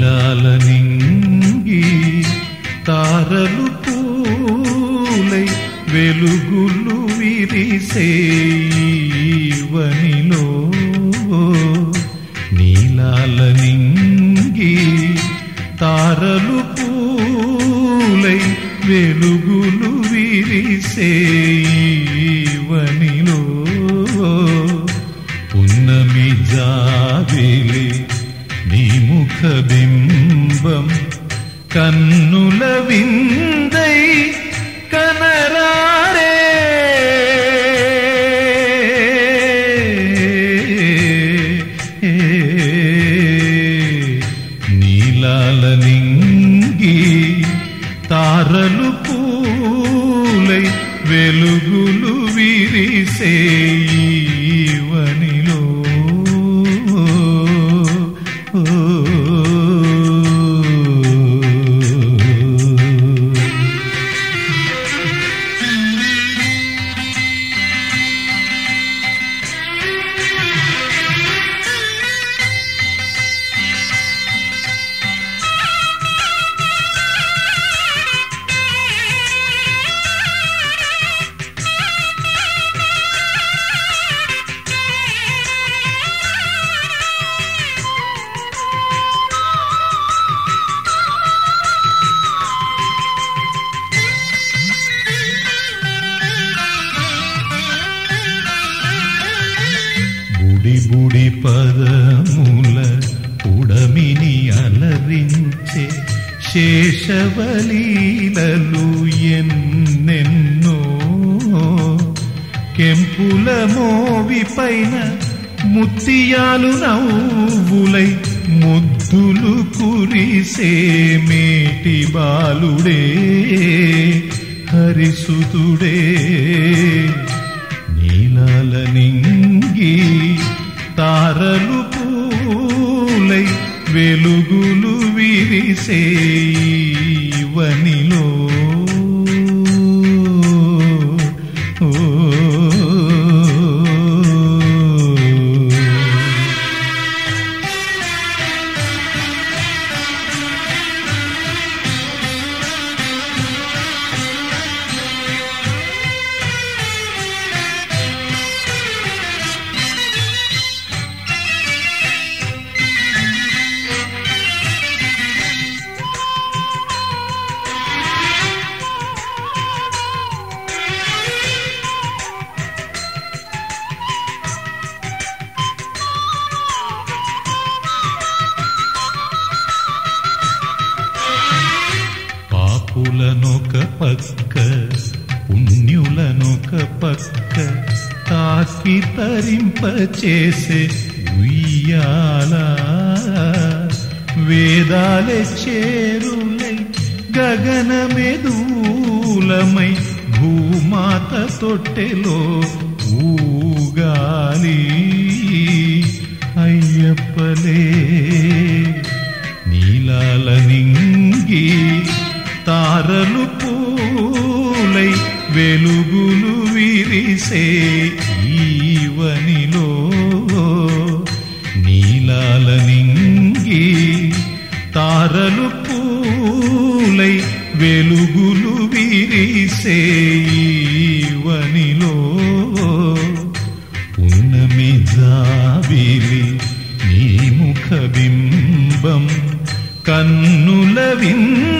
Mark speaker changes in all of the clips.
Speaker 1: నీలాల నింగి తారలు పూలై వెలుగులు విరిసేవనిలో నీలాల నింగి తారలు పూలై వెలుగులు విరిసేవనిలో కన్నుల విందై కనరారే. నీలాల నింగి తారలు పూలై వెలుగులు విరిసేయి. గుడి పదముల ఉడమిని అలరించే శేషవలీలలు ఎన్నెన్నో. కెంపుల మోవి పైన ముత్తియాలు నవ్వులై ముద్దులు కురిసే మేటి బాలుడే హరిసుతుడే. వెలుగులు విరిసేవని పాపులనొక పక్క పుణ్యులనొక పక్క తాకి తరింప చేసే ఉయ్యాల. వేదాలే చేరులై గగనమెదూలమై భూమాత తొట్టెలో ఊ వెలుగులు విరిసే ఈవనిలో నీలాల నింగి తారలు పూలై వెలుగులు విరిసే ఈవనిలో ఉన్నమి జాబిలి నీ ముఖ బింబం కన్నుల విందై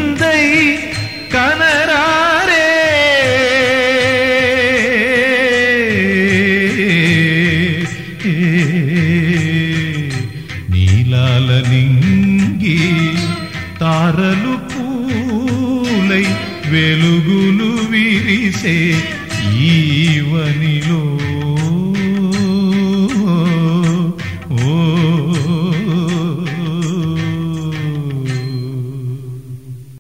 Speaker 1: నింగి తారలు పూలై వెలుగులు విరిసే ఈవనిలో.